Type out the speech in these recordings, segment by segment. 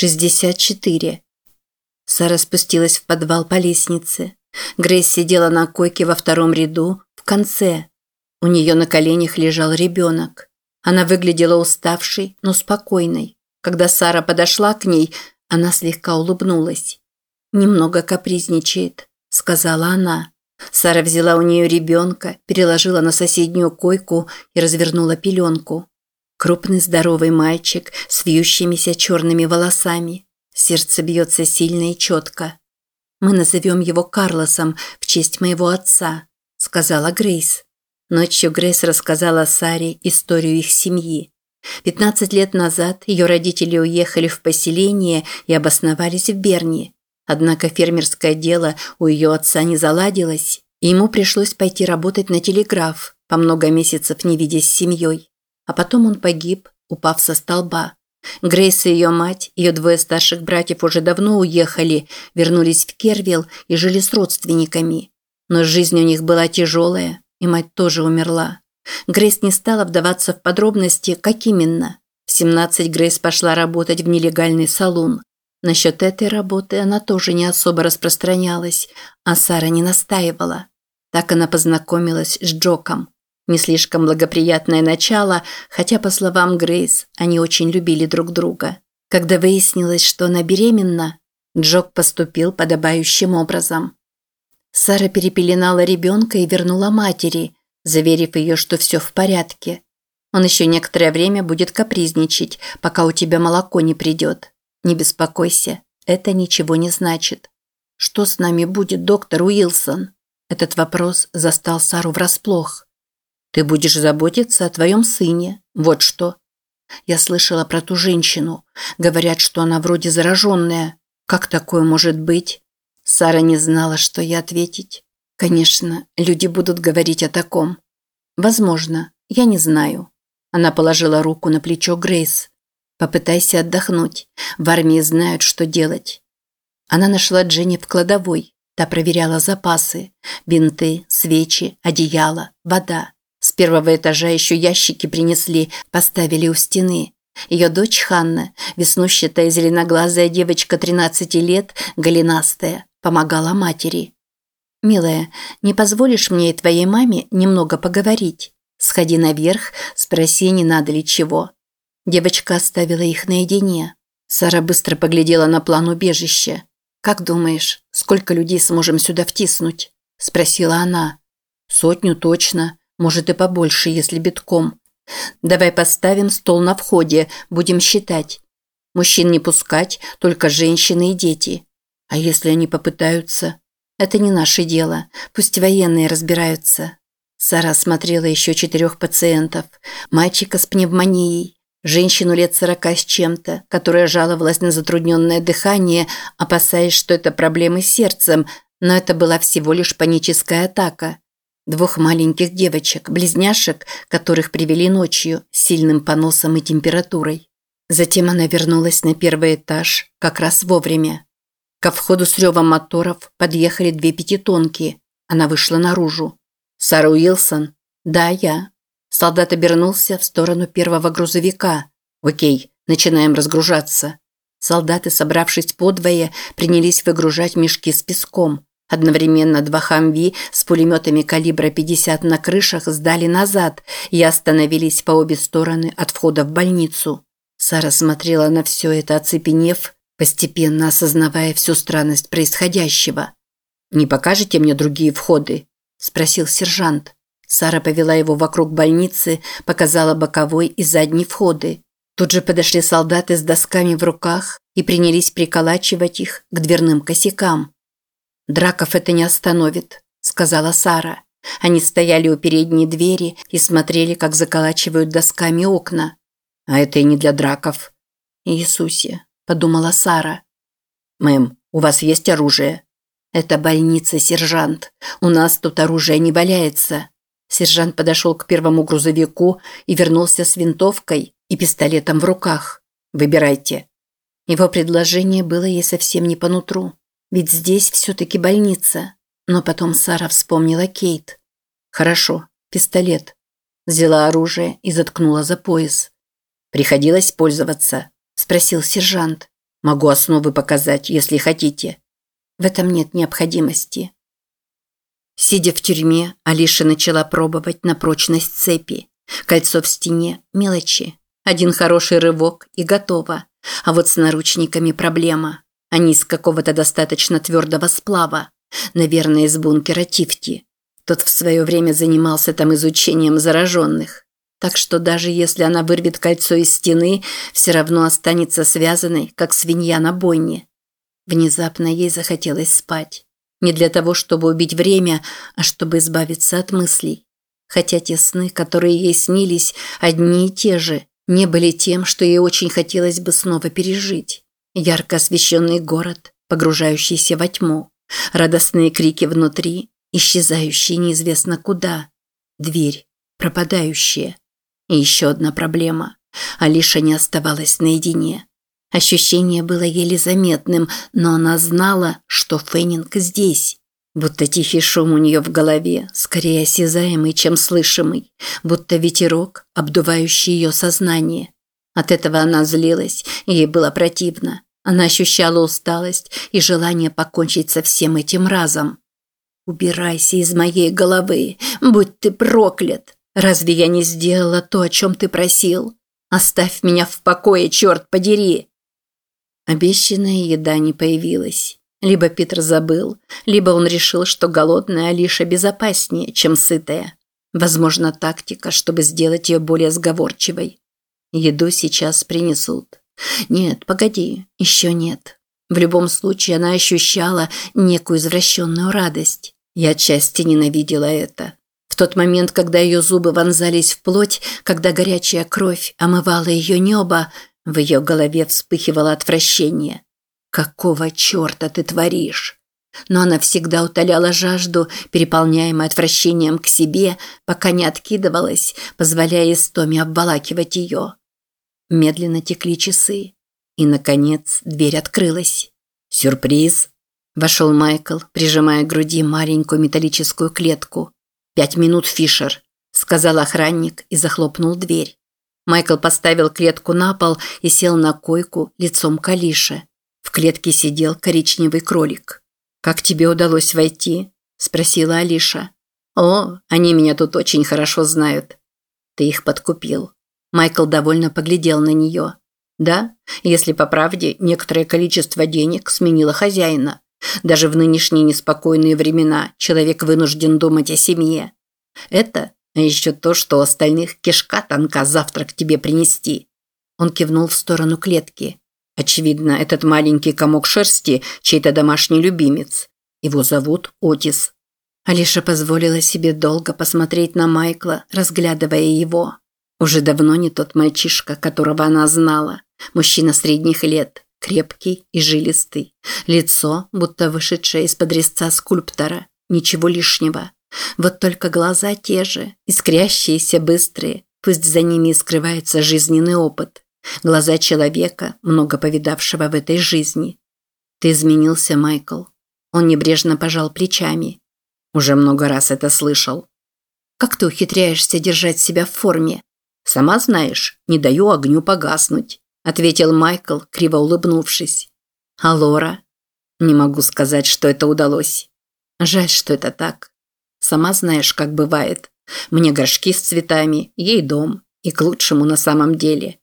64. Сара спустилась в подвал по лестнице. Грейс сидела на койке во втором ряду, в конце. У нее на коленях лежал ребенок. Она выглядела уставшей, но спокойной. Когда Сара подошла к ней, она слегка улыбнулась. «Немного капризничает», – сказала она. Сара взяла у нее ребенка, переложила на соседнюю койку и развернула пеленку. Крупный здоровый мальчик с вьющимися черными волосами. Сердце бьется сильно и четко. «Мы назовем его Карлосом в честь моего отца», – сказала Грейс. Ночью Грейс рассказала Саре историю их семьи. 15 лет назад ее родители уехали в поселение и обосновались в Берни. Однако фермерское дело у ее отца не заладилось, и ему пришлось пойти работать на телеграф, по много месяцев не видясь с семьей. А потом он погиб, упав со столба. Грейс и ее мать, ее двое старших братьев уже давно уехали, вернулись в Кервилл и жили с родственниками. Но жизнь у них была тяжелая, и мать тоже умерла. Грейс не стала вдаваться в подробности, как именно. В 17 Грейс пошла работать в нелегальный салун. Насчет этой работы она тоже не особо распространялась, а Сара не настаивала. Так она познакомилась с Джоком. Не слишком благоприятное начало, хотя, по словам Грейс, они очень любили друг друга. Когда выяснилось, что она беременна, Джок поступил подобающим образом. Сара перепеленала ребенка и вернула матери, заверив ее, что все в порядке. Он еще некоторое время будет капризничать, пока у тебя молоко не придет. Не беспокойся, это ничего не значит. Что с нами будет, доктор Уилсон? Этот вопрос застал Сару врасплох. Ты будешь заботиться о твоем сыне. Вот что. Я слышала про ту женщину. Говорят, что она вроде зараженная. Как такое может быть? Сара не знала, что ей ответить. Конечно, люди будут говорить о таком. Возможно, я не знаю. Она положила руку на плечо Грейс. Попытайся отдохнуть. В армии знают, что делать. Она нашла Дженни в кладовой. Та проверяла запасы. Бинты, свечи, одеяло, вода. Первого этажа еще ящики принесли, поставили у стены. Ее дочь Ханна, веснущатая зеленоглазая девочка 13 лет, голенастая, помогала матери. «Милая, не позволишь мне и твоей маме немного поговорить? Сходи наверх, спроси, не надо ли чего». Девочка оставила их наедине. Сара быстро поглядела на план убежища. «Как думаешь, сколько людей сможем сюда втиснуть?» – спросила она. «Сотню точно. Может и побольше, если битком. Давай поставим стол на входе, будем считать. Мужчин не пускать, только женщины и дети. А если они попытаются? Это не наше дело. Пусть военные разбираются. Сара смотрела еще четырех пациентов. Мальчика с пневмонией, женщину лет сорока с чем-то, которая жаловалась на затрудненное дыхание, опасаясь, что это проблемы с сердцем, но это была всего лишь паническая атака. Двух маленьких девочек, близняшек, которых привели ночью с сильным поносом и температурой. Затем она вернулась на первый этаж, как раз вовремя. Ко входу с ревом моторов подъехали две пятитонки. Она вышла наружу. «Сара Уилсон?» «Да, я». Солдат обернулся в сторону первого грузовика. «Окей, начинаем разгружаться». Солдаты, собравшись подвое, принялись выгружать мешки с песком. Одновременно два «Хамви» с пулеметами калибра 50 на крышах сдали назад и остановились по обе стороны от входа в больницу. Сара смотрела на все это, оцепенев, постепенно осознавая всю странность происходящего. «Не покажете мне другие входы?» – спросил сержант. Сара повела его вокруг больницы, показала боковой и задний входы. Тут же подошли солдаты с досками в руках и принялись приколачивать их к дверным косякам. «Драков это не остановит», – сказала Сара. Они стояли у передней двери и смотрели, как заколачивают досками окна. «А это и не для драков». «Иисусе», – подумала Сара. «Мэм, у вас есть оружие?» «Это больница, сержант. У нас тут оружие не валяется». Сержант подошел к первому грузовику и вернулся с винтовкой и пистолетом в руках. «Выбирайте». Его предложение было ей совсем не по нутру. Ведь здесь все-таки больница. Но потом Сара вспомнила Кейт. Хорошо, пистолет. Взяла оружие и заткнула за пояс. Приходилось пользоваться, спросил сержант. Могу основы показать, если хотите. В этом нет необходимости. Сидя в тюрьме, Алиша начала пробовать на прочность цепи. Кольцо в стене – мелочи. Один хороший рывок и готово. А вот с наручниками проблема. Они из какого-то достаточно твердого сплава. Наверное, из бункера Тифти. Тот в свое время занимался там изучением зараженных. Так что даже если она вырвет кольцо из стены, все равно останется связанной, как свинья на бойне. Внезапно ей захотелось спать. Не для того, чтобы убить время, а чтобы избавиться от мыслей. Хотя те сны, которые ей снились, одни и те же, не были тем, что ей очень хотелось бы снова пережить. Ярко освещенный город, погружающийся во тьму, радостные крики внутри, исчезающие неизвестно куда, дверь, пропадающая. И еще одна проблема. Алиша не оставалась наедине. Ощущение было еле заметным, но она знала, что Феннинг здесь. Будто тихий шум у нее в голове, скорее осязаемый, чем слышимый, будто ветерок, обдувающий ее сознание. От этого она злилась, и ей было противно. Она ощущала усталость и желание покончить со всем этим разом. «Убирайся из моей головы, будь ты проклят! Разве я не сделала то, о чем ты просил? Оставь меня в покое, черт подери!» Обещанная еда не появилась. Либо Питер забыл, либо он решил, что голодная Алиша безопаснее, чем сытая. Возможно, тактика, чтобы сделать ее более сговорчивой. Еду сейчас принесут. Нет, погоди, еще нет. В любом случае она ощущала некую извращенную радость. Я отчасти ненавидела это. В тот момент, когда ее зубы вонзались в плоть, когда горячая кровь омывала ее небо, в ее голове вспыхивало отвращение. «Какого черта ты творишь?» Но она всегда утоляла жажду, переполняемой отвращением к себе, пока не откидывалась, позволяя истоме обволакивать ее. Медленно текли часы. И, наконец, дверь открылась. «Сюрприз!» Вошел Майкл, прижимая к груди маленькую металлическую клетку. «Пять минут, Фишер», – сказал охранник и захлопнул дверь. Майкл поставил клетку на пол и сел на койку лицом к Алише. В клетке сидел коричневый кролик. «Как тебе удалось войти?» – спросила Алиша. «О, они меня тут очень хорошо знают». «Ты их подкупил». Майкл довольно поглядел на нее. «Да, если по правде, некоторое количество денег сменило хозяина. Даже в нынешние неспокойные времена человек вынужден думать о семье. Это а еще то, что у остальных кишка тонка завтрак тебе принести. Он кивнул в сторону клетки. Очевидно, этот маленький комок шерсти чей-то домашний любимец. Его зовут Отис. Алиша позволила себе долго посмотреть на Майкла, разглядывая его. Уже давно не тот мальчишка, которого она знала. Мужчина средних лет, крепкий и жилистый. Лицо, будто вышедшее из-под резца скульптора. Ничего лишнего. Вот только глаза те же, искрящиеся, быстрые, пусть за ними скрывается жизненный опыт. Глаза человека, много повидавшего в этой жизни. Ты изменился, Майкл. Он небрежно пожал плечами. Уже много раз это слышал. Как ты ухитряешься держать себя в форме? Сама знаешь, не даю огню погаснуть, ответил Майкл, криво улыбнувшись. А Лора? Не могу сказать, что это удалось. Жаль, что это так. Сама знаешь, как бывает. Мне горшки с цветами, ей дом. И к лучшему на самом деле.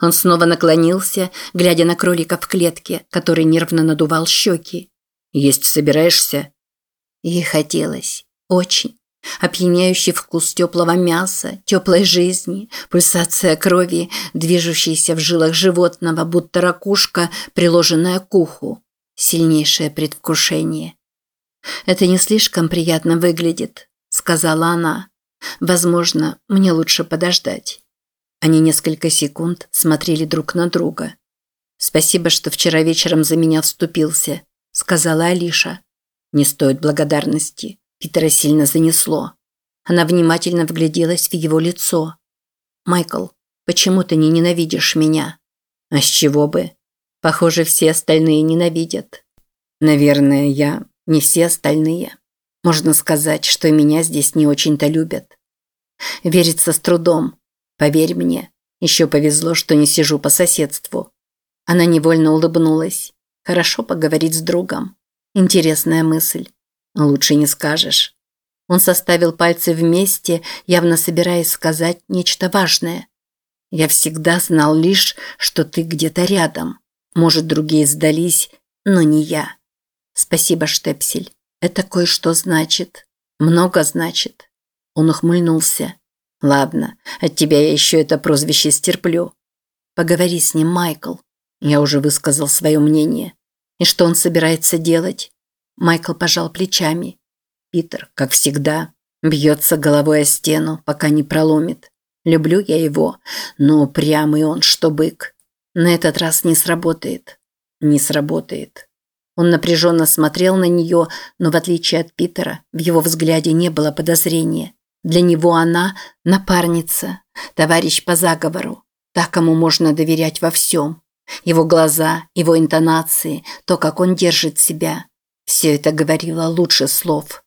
Он снова наклонился, глядя на кролика в клетке, который нервно надувал щеки. «Есть собираешься?» Ей хотелось. Очень. Опьяняющий вкус теплого мяса, теплой жизни, пульсация крови, движущаяся в жилах животного, будто ракушка, приложенная к уху. Сильнейшее предвкушение. «Это не слишком приятно выглядит», – сказала она. «Возможно, мне лучше подождать». Они несколько секунд смотрели друг на друга. «Спасибо, что вчера вечером за меня вступился», – сказала Алиша. «Не стоит благодарности. Питера сильно занесло». Она внимательно вгляделась в его лицо. «Майкл, почему ты не ненавидишь меня?» «А с чего бы?» «Похоже, все остальные ненавидят». «Наверное, я не все остальные. Можно сказать, что меня здесь не очень-то любят. Верится с трудом. Поверь мне, еще повезло, что не сижу по соседству. Она невольно улыбнулась. Хорошо поговорить с другом. Интересная мысль. Лучше не скажешь. Он составил пальцы вместе, явно собираясь сказать нечто важное. Я всегда знал лишь, что ты где-то рядом. Может, другие сдались, но не я. Спасибо, Штепсель. Это кое-что значит. Много значит. Он ухмыльнулся. Ладно, от тебя я еще это прозвище стерплю. Поговори с ним, Майкл. Я уже высказал свое мнение. И что он собирается делать? Майкл пожал плечами. Питер, как всегда, бьется головой о стену, пока не проломит. Люблю я его, но прямый он, что бык. На этот раз не сработает. Не сработает. Он напряженно смотрел на нее, но в отличие от Питера, в его взгляде не было подозрения. Для него она – напарница, товарищ по заговору, та, кому можно доверять во всем. Его глаза, его интонации, то, как он держит себя – все это говорило лучше слов.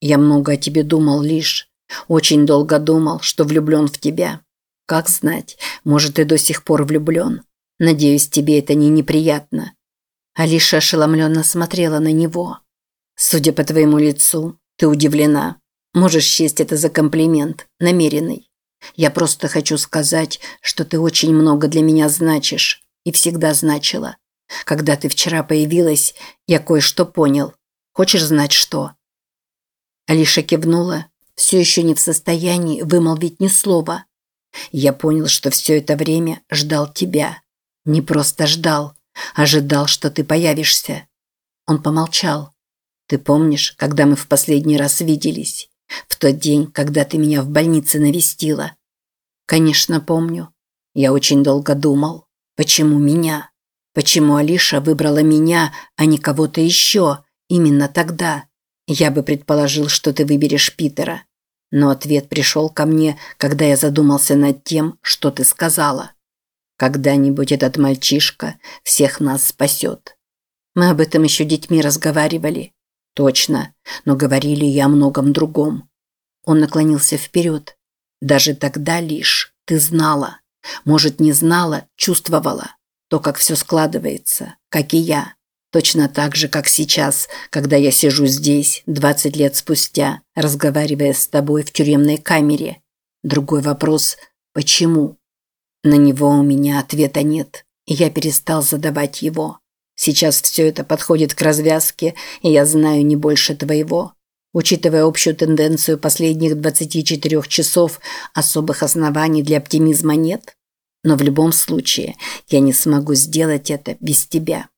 «Я много о тебе думал лишь. Очень долго думал, что влюблен в тебя. Как знать, может, ты до сих пор влюблен. Надеюсь, тебе это не неприятно». Алиша ошеломленно смотрела на него. «Судя по твоему лицу, ты удивлена. Можешь счесть это за комплимент, намеренный. Я просто хочу сказать, что ты очень много для меня значишь и всегда значила. Когда ты вчера появилась, я кое-что понял. Хочешь знать что?» Алиша кивнула, все еще не в состоянии вымолвить ни слова. «Я понял, что все это время ждал тебя. Не просто ждал, ожидал, что ты появишься». Он помолчал. «Ты помнишь, когда мы в последний раз виделись? В тот день, когда ты меня в больнице навестила?» «Конечно, помню. Я очень долго думал. Почему меня?» Почему Алиша выбрала меня, а не кого-то еще, именно тогда? Я бы предположил, что ты выберешь Питера. Но ответ пришел ко мне, когда я задумался над тем, что ты сказала. Когда-нибудь этот мальчишка всех нас спасет. Мы об этом еще детьми разговаривали. Точно, но говорили и о многом другом. Он наклонился вперед. Даже тогда лишь ты знала. Может, не знала, чувствовала. То, как все складывается, как и я. Точно так же, как сейчас, когда я сижу здесь, 20 лет спустя, разговаривая с тобой в тюремной камере. Другой вопрос – почему? На него у меня ответа нет, и я перестал задавать его. Сейчас все это подходит к развязке, и я знаю не больше твоего. Учитывая общую тенденцию последних 24 часов, особых оснований для оптимизма нет. Но в любом случае я не смогу сделать это без тебя.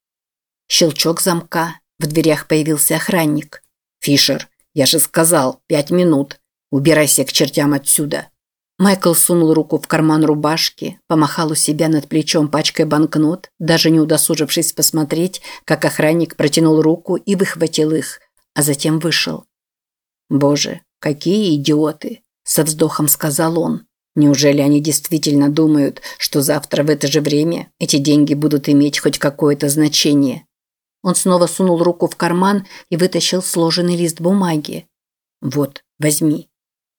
Щелчок замка. В дверях появился охранник. «Фишер, я же сказал, пять минут. Убирайся к чертям отсюда». Майкл сунул руку в карман рубашки, помахал у себя над плечом пачкой банкнот, даже не удосужившись посмотреть, как охранник протянул руку и выхватил их, а затем вышел. «Боже, какие идиоты!» – со вздохом сказал он. Неужели они действительно думают, что завтра в это же время эти деньги будут иметь хоть какое-то значение? Он снова сунул руку в карман и вытащил сложенный лист бумаги. «Вот, возьми».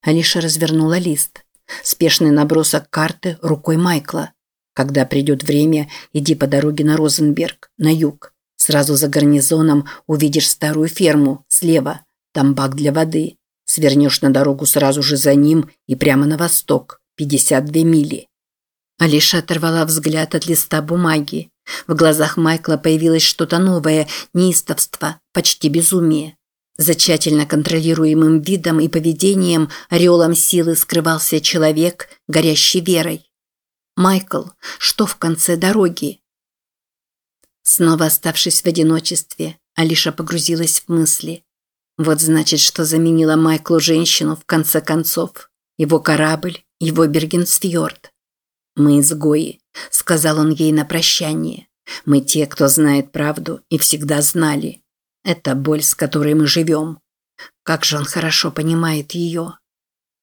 Алиша развернула лист. Спешный набросок карты рукой Майкла. Когда придет время, иди по дороге на Розенберг, на юг. Сразу за гарнизоном увидишь старую ферму, слева. Там бак для воды. Свернешь на дорогу сразу же за ним и прямо на восток. 52 мили. Алиша оторвала взгляд от листа бумаги. В глазах Майкла появилось что-то новое, неистовство, почти безумие. За тщательно контролируемым видом и поведением ореолом силы скрывался человек, горящий верой. «Майкл, что в конце дороги?» Снова оставшись в одиночестве, Алиша погрузилась в мысли. Вот значит, что заменила Майклу женщину в конце концов. Его корабль, его Бергенсфьорд. «Мы изгои», – сказал он ей на прощание. «Мы те, кто знает правду и всегда знали. Это боль, с которой мы живем. Как же он хорошо понимает ее».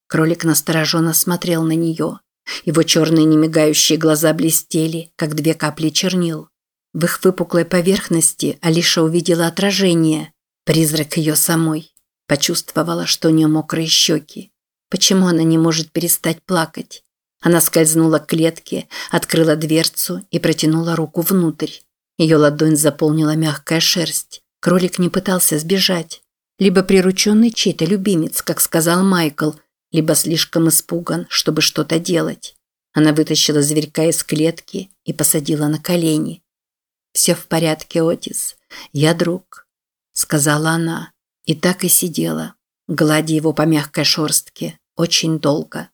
Кролик настороженно смотрел на нее. Его черные немигающие глаза блестели, как две капли чернил. В их выпуклой поверхности Алиша увидела отражение, призрак ее самой. Почувствовала, что у нее мокрые щеки. Почему она не может перестать плакать? Она скользнула к клетке, открыла дверцу и протянула руку внутрь. Ее ладонь заполнила мягкая шерсть. Кролик не пытался сбежать. Либо прирученный чей-то любимец, как сказал Майкл, либо слишком испуган, чтобы что-то делать. Она вытащила зверька из клетки и посадила на колени. «Все в порядке, Отис. Я друг», – сказала она. И так и сидела, гладя его по мягкой шерстке, очень долго.